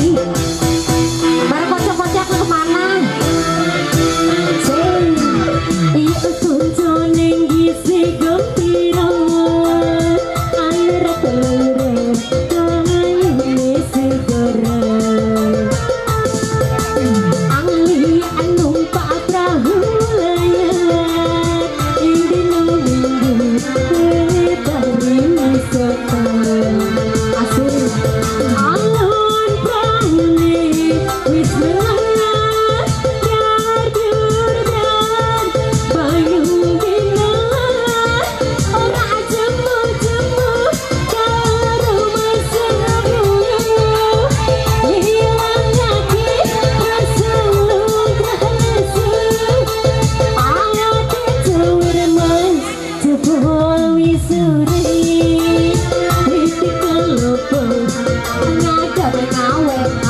Thank. quần áo quần áo